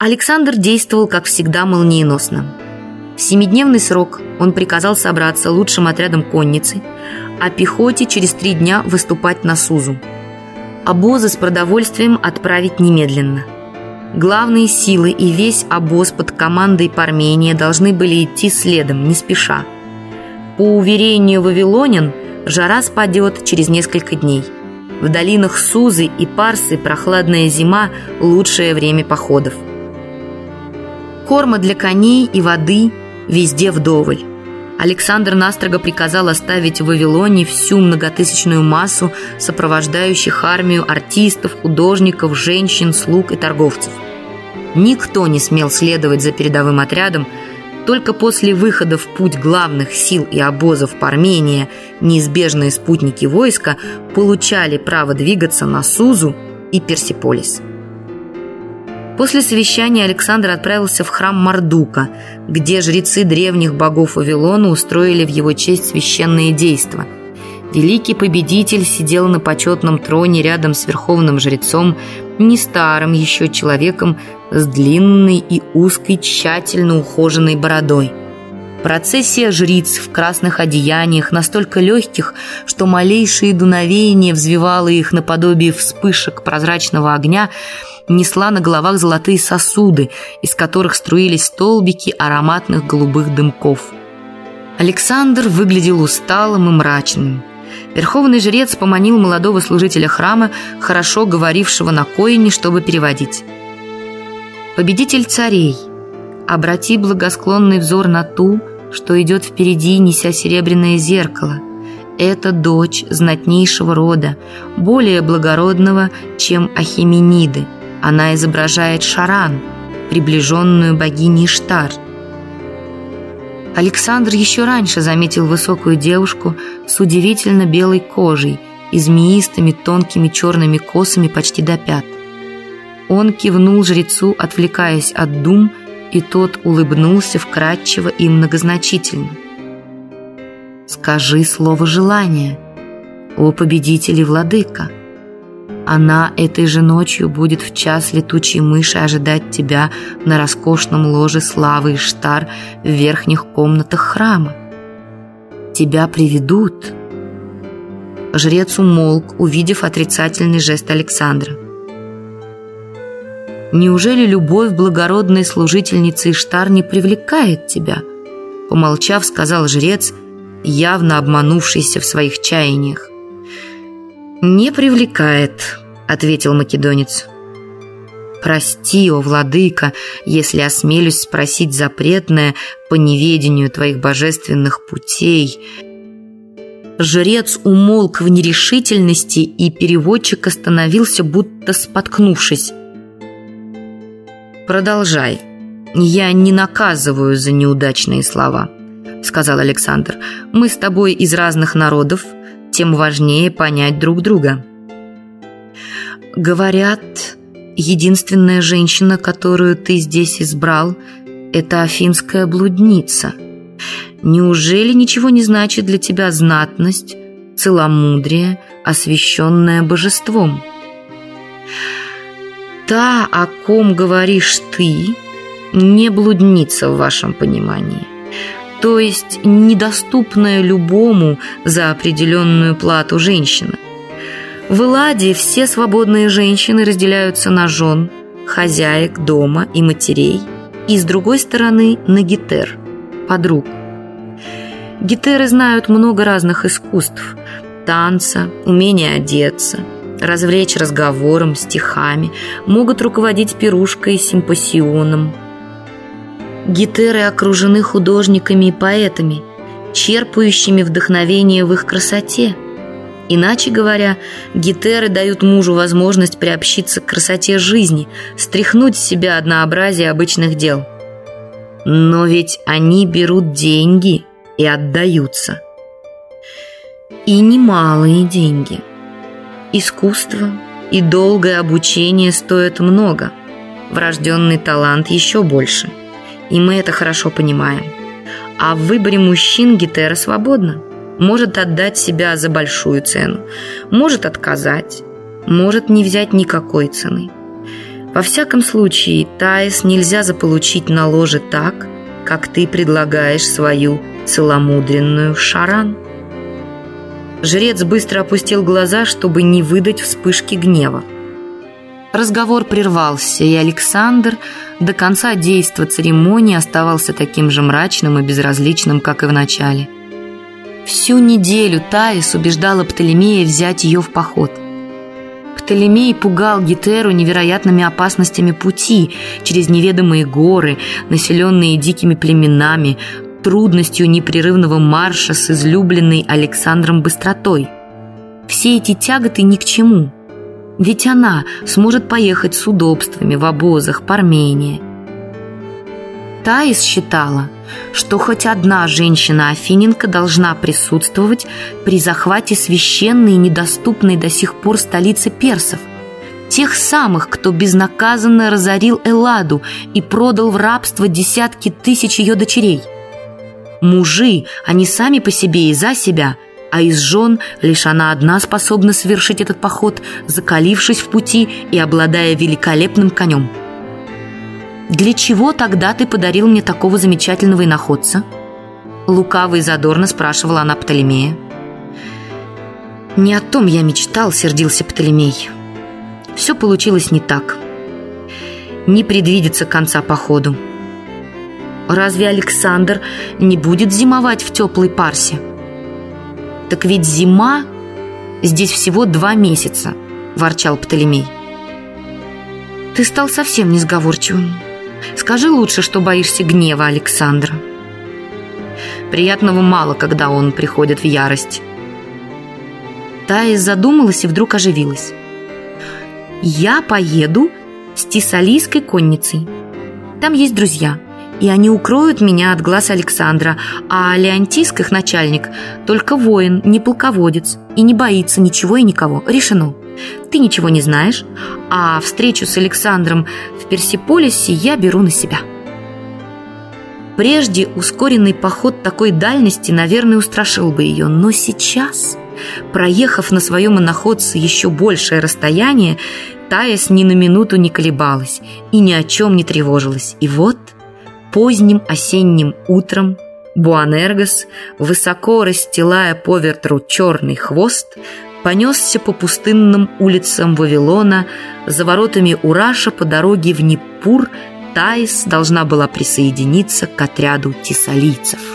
Александр действовал, как всегда, молниеносно. В семидневный срок он приказал собраться лучшим отрядом конницы, а пехоте через три дня выступать на Сузу. Обозы с продовольствием отправить немедленно. Главные силы и весь обоз под командой Пармения должны были идти следом, не спеша. По уверению вавилонян, жара спадет через несколько дней. В долинах Сузы и Парсы прохладная зима – лучшее время походов. Корма для коней и воды везде вдоволь. Александр настрого приказал оставить в Вавилоне всю многотысячную массу сопровождающих армию артистов, художников, женщин, слуг и торговцев. Никто не смел следовать за передовым отрядом, только после выхода в путь главных сил и обозов Пармения неизбежные спутники войска получали право двигаться на Сузу и Персиполис. После совещания Александр отправился в храм Мардука, где жрецы древних богов Вавилона устроили в его честь священные действия. Великий победитель сидел на почетном троне рядом с верховным жрецом, не старым еще человеком с длинной и узкой, тщательно ухоженной бородой. Процессия жриц в красных одеяниях, настолько легких, что малейшее дуновение взвивало их наподобие вспышек прозрачного огня – несла на головах золотые сосуды, из которых струились столбики ароматных голубых дымков. Александр выглядел усталым и мрачным. Верховный жрец поманил молодого служителя храма, хорошо говорившего на коине, чтобы переводить. «Победитель царей, обрати благосклонный взор на ту, что идет впереди, неся серебряное зеркало. Это дочь знатнейшего рода, более благородного, чем Ахимениды, она изображает Шаран, приближенную богиней Штар. Александр еще раньше заметил высокую девушку с удивительно белой кожей и змеистыми тонкими черными косами почти до пят. Он кивнул жрецу, отвлекаясь от дум, и тот улыбнулся вкрадчиво и многозначительно. «Скажи слово желания, о победителе владыка!» Она этой же ночью будет в час летучей мыши ожидать тебя на роскошном ложе славы Иштар в верхних комнатах храма. Тебя приведут. Жрец умолк, увидев отрицательный жест Александра. Неужели любовь благородной служительницы Иштар не привлекает тебя? Помолчав, сказал жрец, явно обманувшийся в своих чаяниях. «Не привлекает», — ответил македонец. «Прости, о владыка, если осмелюсь спросить запретное по неведению твоих божественных путей». Жрец умолк в нерешительности, и переводчик остановился, будто споткнувшись. «Продолжай. Я не наказываю за неудачные слова», — сказал Александр. «Мы с тобой из разных народов, тем важнее понять друг друга. Говорят, единственная женщина, которую ты здесь избрал, это афинская блудница. Неужели ничего не значит для тебя знатность, целомудрие, освященное божеством? Та, о ком говоришь ты, не блудница в вашем понимании то есть недоступная любому за определенную плату женщина. В Эладе все свободные женщины разделяются на жен, хозяек дома и матерей, и с другой стороны на гетер, подруг. Гетеры знают много разных искусств – танца, умения одеться, развлечь разговором, стихами, могут руководить пирушкой, симпосионом – Гетеры окружены художниками и поэтами, черпающими вдохновение в их красоте. Иначе говоря, гетеры дают мужу возможность приобщиться к красоте жизни, стряхнуть с себя однообразие обычных дел. Но ведь они берут деньги и отдаются. И немалые деньги. Искусство и долгое обучение стоят много, врожденный талант еще больше – и мы это хорошо понимаем. А в выборе мужчин Гетера свободна. Может отдать себя за большую цену, может отказать, может не взять никакой цены. Во всяком случае, Таис нельзя заполучить на ложе так, как ты предлагаешь свою целомудренную шаран. Жрец быстро опустил глаза, чтобы не выдать вспышки гнева. Разговор прервался, и Александр до конца действа церемонии оставался таким же мрачным и безразличным, как и в начале. Всю неделю Таис убеждала Птолемея взять ее в поход – Птолемей пугал Гетеру невероятными опасностями пути через неведомые горы, населенные дикими племенами, трудностью непрерывного марша с излюбленной Александром быстротой. Все эти тяготы ни к чему. Ведь она сможет поехать с удобствами в обозах по Армении. Таис считала, что хоть одна женщина-афиненка должна присутствовать при захвате священной и недоступной до сих пор столицы персов, тех самых, кто безнаказанно разорил Элладу и продал в рабство десятки тысяч ее дочерей. Мужи, они сами по себе и за себя, а из жен лишь она одна способна совершить этот поход, закалившись в пути и обладая великолепным конем – «Для чего тогда ты подарил мне такого замечательного иноходца?» Лукаво и задорно спрашивала она Птолемея. «Не о том я мечтал», — сердился Птолемей. «Все получилось не так. Не предвидится конца походу. Разве Александр не будет зимовать в теплой парсе?» «Так ведь зима здесь всего два месяца», — ворчал Птолемей. «Ты стал совсем несговорчивым. Скажи лучше, что боишься гнева Александра. Приятного мало, когда он приходит в ярость. Таис задумалась и вдруг оживилась. «Я поеду с Тисалийской конницей. Там есть друзья, и они укроют меня от глаз Александра, а Леонтиск, их начальник, только воин, не полководец, и не боится ничего и никого. Решено. Ты ничего не знаешь, а встречу с Александром в Персиполисе я беру на себя. Прежде ускоренный поход такой дальности, наверное, устрашил бы ее, но сейчас, проехав на своем иноходце еще большее расстояние, Таис ни на минуту не колебалась и ни о чем не тревожилась. И вот поздним осенним утром Буанергос, высоко расстилая по ветру черный хвост, понесся по пустынным улицам Вавилона, за воротами Ураша по дороге в Непур Таис должна была присоединиться к отряду тесалийцев.